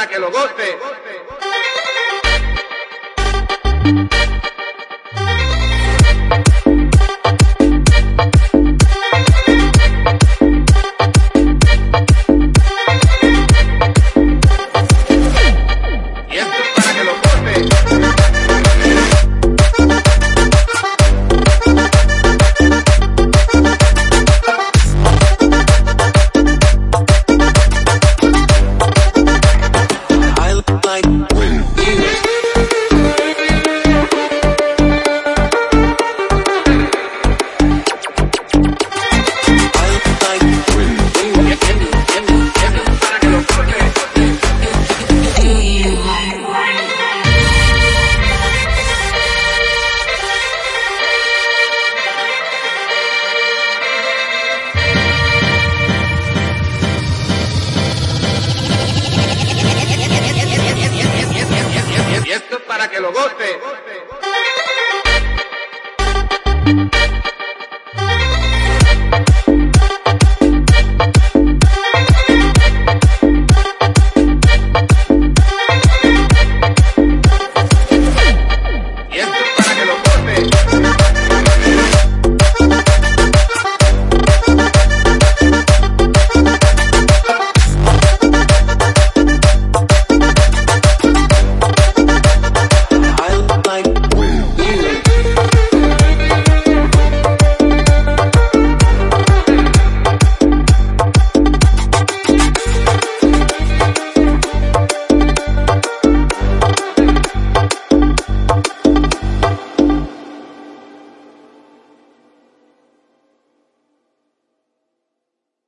para que lo goce. goce